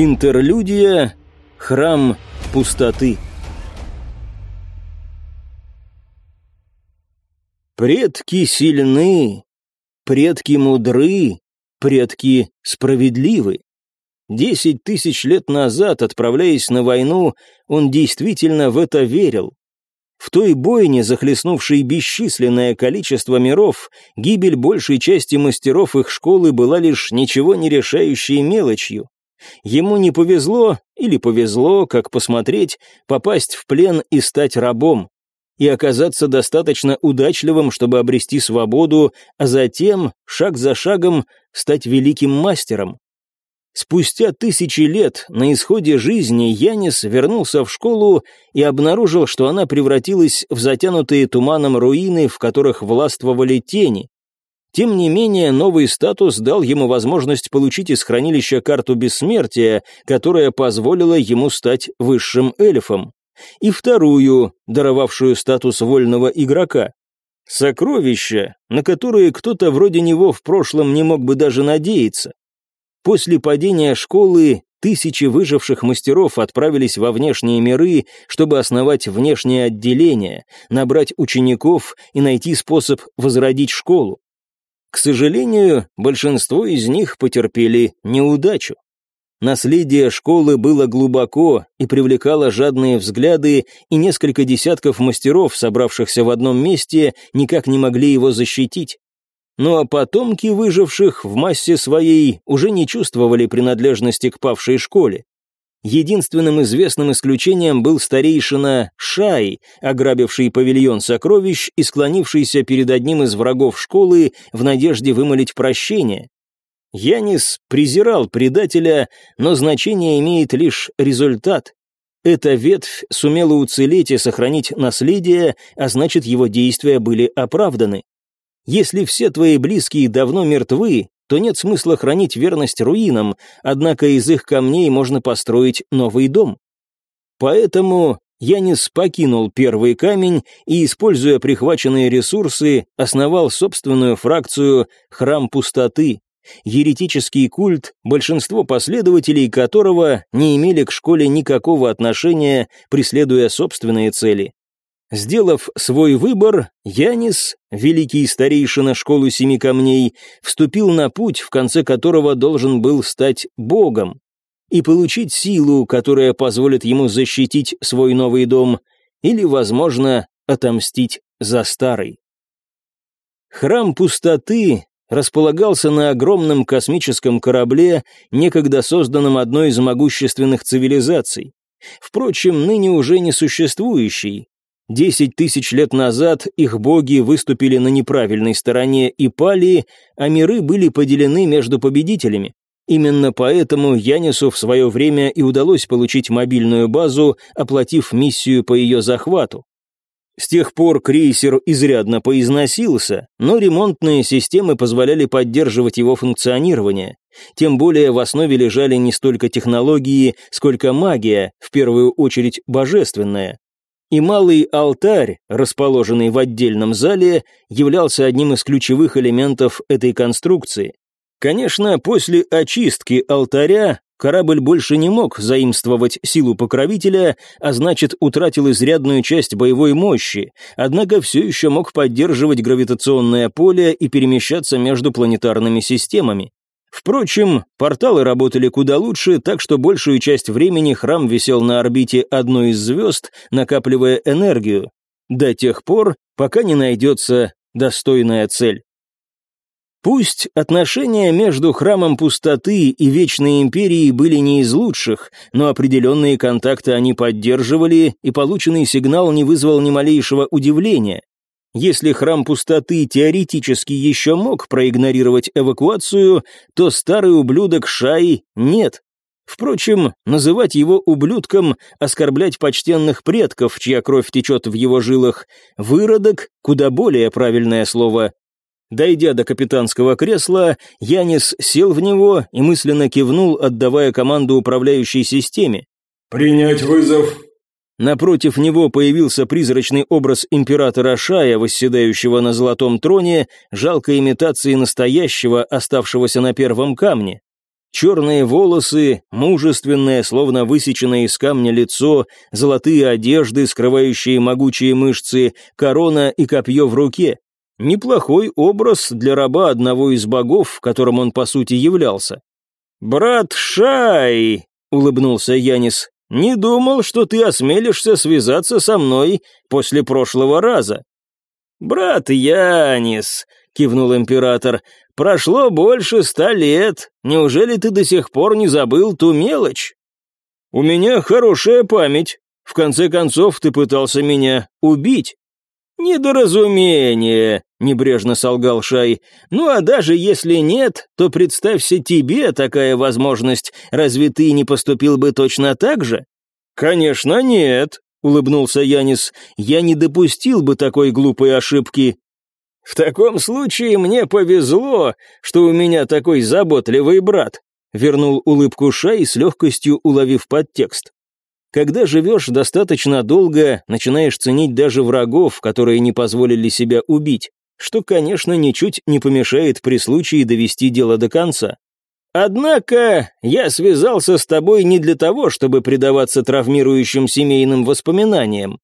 Интерлюдия «Храм пустоты». Предки сильны, предки мудры, предки справедливы. Десять тысяч лет назад, отправляясь на войну, он действительно в это верил. В той бойне, захлестнувшей бесчисленное количество миров, гибель большей части мастеров их школы была лишь ничего не решающей мелочью. Ему не повезло, или повезло, как посмотреть, попасть в плен и стать рабом, и оказаться достаточно удачливым, чтобы обрести свободу, а затем, шаг за шагом, стать великим мастером. Спустя тысячи лет на исходе жизни Янис вернулся в школу и обнаружил, что она превратилась в затянутые туманом руины, в которых властвовали тени. Тем не менее, новый статус дал ему возможность получить из хранилища карту бессмертия, которая позволила ему стать высшим эльфом. И вторую, даровавшую статус вольного игрока. Сокровища, на которые кто-то вроде него в прошлом не мог бы даже надеяться. После падения школы тысячи выживших мастеров отправились во внешние миры, чтобы основать внешнее отделение, набрать учеников и найти способ возродить школу. К сожалению, большинство из них потерпели неудачу. Наследие школы было глубоко и привлекало жадные взгляды, и несколько десятков мастеров, собравшихся в одном месте, никак не могли его защитить. Ну а потомки выживших в массе своей уже не чувствовали принадлежности к павшей школе. Единственным известным исключением был старейшина Шай, ограбивший павильон сокровищ и склонившийся перед одним из врагов школы в надежде вымолить прощение. Янис презирал предателя, но значение имеет лишь результат. Эта ветвь сумела уцелеть и сохранить наследие, а значит его действия были оправданы. Если все твои близкие давно мертвы, то нет смысла хранить верность руинам, однако из их камней можно построить новый дом. Поэтому Янис покинул первый камень и, используя прихваченные ресурсы, основал собственную фракцию «Храм пустоты», еретический культ, большинство последователей которого не имели к школе никакого отношения, преследуя собственные цели. Сделав свой выбор, Янис, великий старейшина школы Семи Камней, вступил на путь, в конце которого должен был стать богом и получить силу, которая позволит ему защитить свой новый дом или, возможно, отомстить за старый. Храм пустоты располагался на огромном космическом корабле, некогда созданном одной из могущественных цивилизаций. Впрочем, ныне уже не существующий, Десять тысяч лет назад их боги выступили на неправильной стороне и пали, а миры были поделены между победителями. Именно поэтому Янису в свое время и удалось получить мобильную базу, оплатив миссию по ее захвату. С тех пор крейсер изрядно поизносился, но ремонтные системы позволяли поддерживать его функционирование. Тем более в основе лежали не столько технологии, сколько магия, в первую очередь божественная и малый алтарь, расположенный в отдельном зале, являлся одним из ключевых элементов этой конструкции. Конечно, после очистки алтаря корабль больше не мог заимствовать силу покровителя, а значит утратил изрядную часть боевой мощи, однако все еще мог поддерживать гравитационное поле и перемещаться между планетарными системами. Впрочем, порталы работали куда лучше, так что большую часть времени храм висел на орбите одной из звезд, накапливая энергию, до тех пор, пока не найдется достойная цель. Пусть отношения между храмом пустоты и Вечной Империей были не из лучших, но определенные контакты они поддерживали, и полученный сигнал не вызвал ни малейшего удивления. Если храм пустоты теоретически еще мог проигнорировать эвакуацию, то старый ублюдок Шай нет. Впрочем, называть его ублюдком, оскорблять почтенных предков, чья кровь течет в его жилах, выродок — куда более правильное слово. Дойдя до капитанского кресла, Янис сел в него и мысленно кивнул, отдавая команду управляющей системе. «Принять вызов», Напротив него появился призрачный образ императора Шая, восседающего на золотом троне, жалкой имитацией настоящего, оставшегося на первом камне. Черные волосы, мужественное, словно высеченное из камня лицо, золотые одежды, скрывающие могучие мышцы, корона и копье в руке. Неплохой образ для раба одного из богов, которым он по сути являлся. «Брат Шай!» — улыбнулся Янис. «Не думал, что ты осмелишься связаться со мной после прошлого раза». «Брат Янис!» — кивнул император. «Прошло больше ста лет. Неужели ты до сих пор не забыл ту мелочь?» «У меня хорошая память. В конце концов, ты пытался меня убить». «Недоразумение», — небрежно солгал Шай. «Ну а даже если нет, то представься тебе такая возможность. Разве ты не поступил бы точно так же?» «Конечно нет», — улыбнулся Янис. «Я не допустил бы такой глупой ошибки». «В таком случае мне повезло, что у меня такой заботливый брат», — вернул улыбку Шай с легкостью уловив подтекст. Когда живешь достаточно долго, начинаешь ценить даже врагов, которые не позволили себя убить, что, конечно, ничуть не помешает при случае довести дело до конца. Однако я связался с тобой не для того, чтобы предаваться травмирующим семейным воспоминаниям.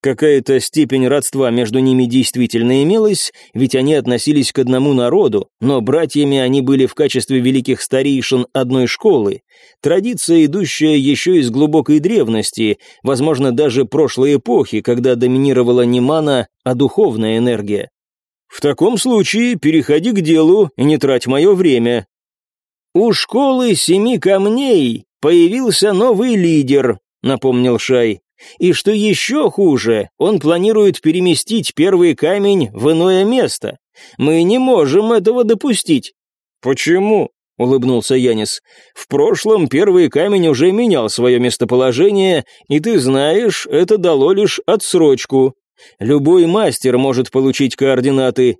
Какая-то степень родства между ними действительно имелась, ведь они относились к одному народу, но братьями они были в качестве великих старейшин одной школы. Традиция, идущая еще из глубокой древности, возможно, даже прошлой эпохи, когда доминировала не мана, а духовная энергия. В таком случае переходи к делу и не трать мое время. У школы семи камней появился новый лидер, напомнил Шай. И что еще хуже, он планирует переместить первый камень в иное место. Мы не можем этого допустить. Почему? улыбнулся Янис. В прошлом первый камень уже менял свое местоположение, и ты знаешь, это дало лишь отсрочку. Любой мастер может получить координаты.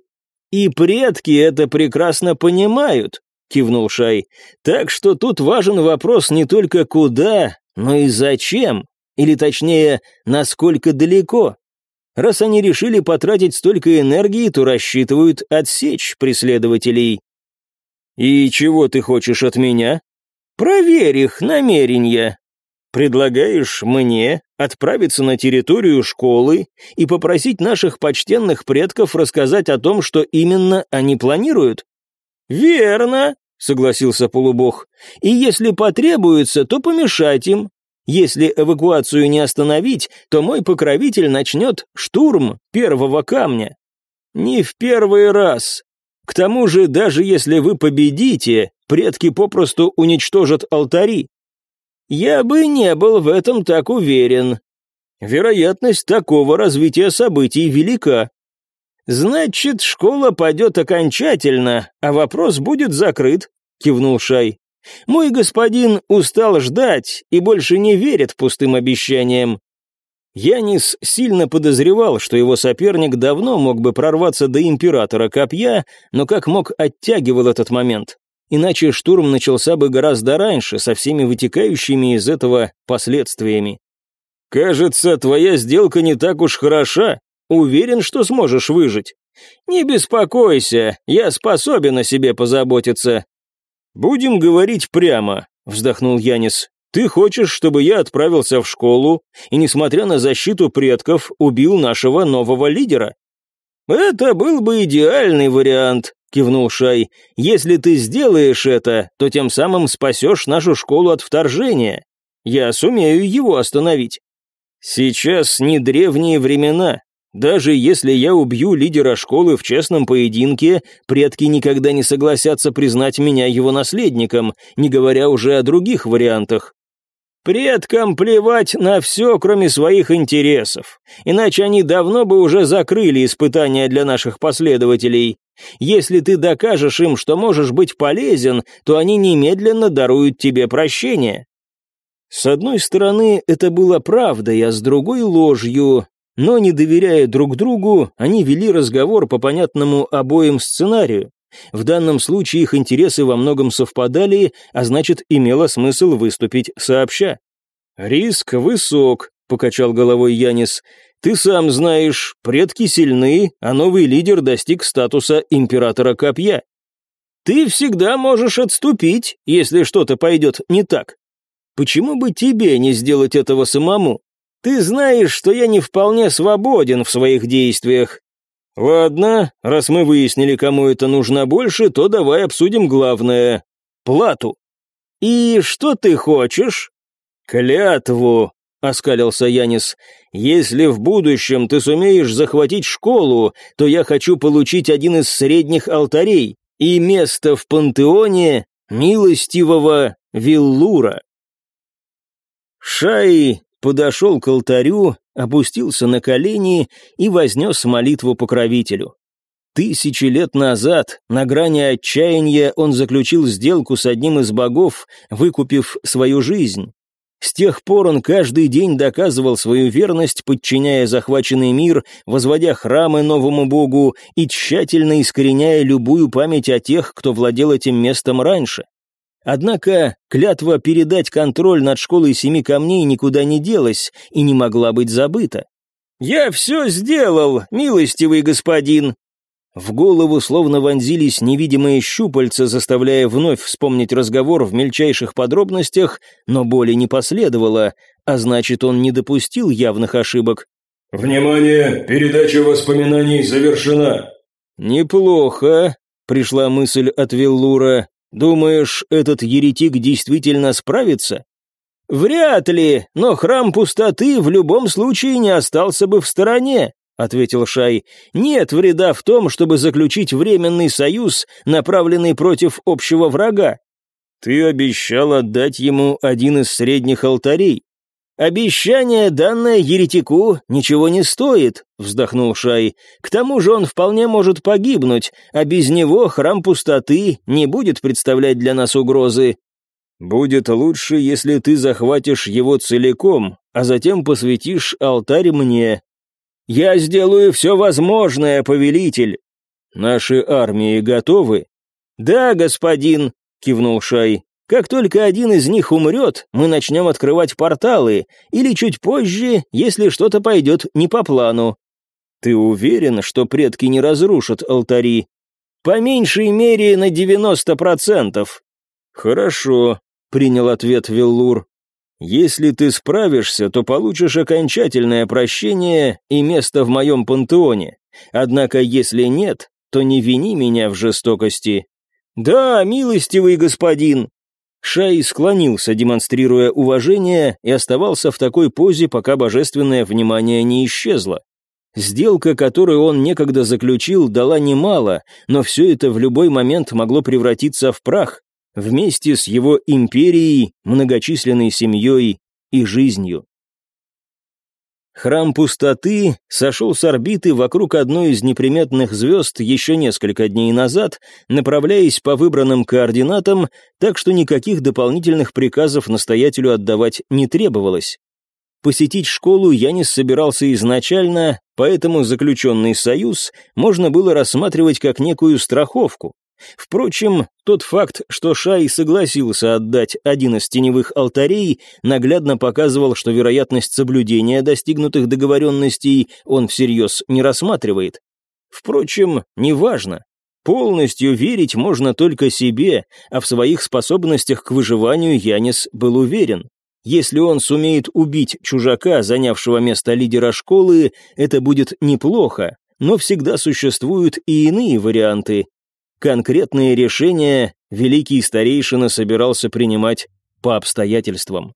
И предки это прекрасно понимают, кивнул Шай. Так что тут важен вопрос не только куда, но и зачем. Или точнее, насколько далеко? Раз они решили потратить столько энергии, то рассчитывают отсечь преследователей. «И чего ты хочешь от меня?» «Проверь их намерения. Предлагаешь мне отправиться на территорию школы и попросить наших почтенных предков рассказать о том, что именно они планируют?» «Верно», — согласился полубог. «И если потребуется, то помешать им, если эвакуацию не остановить, то мой покровитель начнет штурм первого камня. Не в первый раз. К тому же, даже если вы победите, предки попросту уничтожат алтари. Я бы не был в этом так уверен. Вероятность такого развития событий велика. Значит, школа падет окончательно, а вопрос будет закрыт, кивнул Шай. Мой господин устал ждать и больше не верит пустым обещаниям. Янис сильно подозревал, что его соперник давно мог бы прорваться до императора копья, но как мог оттягивал этот момент. Иначе штурм начался бы гораздо раньше, со всеми вытекающими из этого последствиями. «Кажется, твоя сделка не так уж хороша. Уверен, что сможешь выжить. Не беспокойся, я способен о себе позаботиться. «Будем говорить прямо», — вздохнул Янис. «Ты хочешь, чтобы я отправился в школу и, несмотря на защиту предков, убил нашего нового лидера?» «Это был бы идеальный вариант», — кивнул Шай. «Если ты сделаешь это, то тем самым спасешь нашу школу от вторжения. Я сумею его остановить». «Сейчас не древние времена. Даже если я убью лидера школы в честном поединке, предки никогда не согласятся признать меня его наследником, не говоря уже о других вариантах. Предкам плевать на все, кроме своих интересов, иначе они давно бы уже закрыли испытания для наших последователей. Если ты докажешь им, что можешь быть полезен, то они немедленно даруют тебе прощение. С одной стороны, это было правдой, а с другой — ложью, но, не доверяя друг другу, они вели разговор по понятному обоим сценарию. В данном случае их интересы во многом совпадали, а значит, имело смысл выступить сообща. «Риск высок», — покачал головой Янис. «Ты сам знаешь, предки сильны, а новый лидер достиг статуса императора копья. Ты всегда можешь отступить, если что-то пойдет не так. Почему бы тебе не сделать этого самому? Ты знаешь, что я не вполне свободен в своих действиях. Ладно, раз мы выяснили, кому это нужно больше, то давай обсудим главное — плату. И что ты хочешь? Клятву, — оскалился Янис. «Если в будущем ты сумеешь захватить школу, то я хочу получить один из средних алтарей и место в пантеоне милостивого Виллура». Шай подошел к алтарю, опустился на колени и вознес молитву покровителю. Тысячи лет назад, на грани отчаяния, он заключил сделку с одним из богов, выкупив свою жизнь. С тех пор он каждый день доказывал свою верность, подчиняя захваченный мир, возводя храмы новому богу и тщательно искореняя любую память о тех, кто владел этим местом раньше. Однако клятва передать контроль над школой семи камней никуда не делась и не могла быть забыта. «Я все сделал, милостивый господин», в голову словно вонзились невидимые щупальца, заставляя вновь вспомнить разговор в мельчайших подробностях, но боли не последовало, а значит, он не допустил явных ошибок. «Внимание! Передача воспоминаний завершена!» «Неплохо», — пришла мысль от Виллура. «Думаешь, этот еретик действительно справится?» «Вряд ли, но храм пустоты в любом случае не остался бы в стороне ответил Шай. «Нет вреда в том, чтобы заключить временный союз, направленный против общего врага. Ты обещал отдать ему один из средних алтарей. Обещание, данное еретику, ничего не стоит», — вздохнул Шай. «К тому же он вполне может погибнуть, а без него храм пустоты не будет представлять для нас угрозы». «Будет лучше, если ты захватишь его целиком, а затем посвятишь алтарь мне», «Я сделаю все возможное, повелитель!» «Наши армии готовы?» «Да, господин», — кивнул Шай. «Как только один из них умрет, мы начнем открывать порталы, или чуть позже, если что-то пойдет не по плану». «Ты уверен, что предки не разрушат алтари?» «По меньшей мере на девяносто процентов». «Хорошо», — принял ответ Веллур. Если ты справишься, то получишь окончательное прощение и место в моем пантеоне. Однако, если нет, то не вини меня в жестокости». «Да, милостивый господин!» Шай склонился, демонстрируя уважение, и оставался в такой позе, пока божественное внимание не исчезло. Сделка, которую он некогда заключил, дала немало, но все это в любой момент могло превратиться в прах вместе с его империей, многочисленной семьей и жизнью. Храм пустоты сошел с орбиты вокруг одной из неприметных звезд еще несколько дней назад, направляясь по выбранным координатам, так что никаких дополнительных приказов настоятелю отдавать не требовалось. Посетить школу я не собирался изначально, поэтому заключенный союз можно было рассматривать как некую страховку. Впрочем, тот факт, что Шай согласился отдать один из теневых алтарей, наглядно показывал, что вероятность соблюдения достигнутых договоренностей он всерьез не рассматривает. Впрочем, неважно. Полностью верить можно только себе, а в своих способностях к выживанию Янис был уверен. Если он сумеет убить чужака, занявшего место лидера школы, это будет неплохо, но всегда существуют и иные варианты, Конкретные решения великий старейшина собирался принимать по обстоятельствам.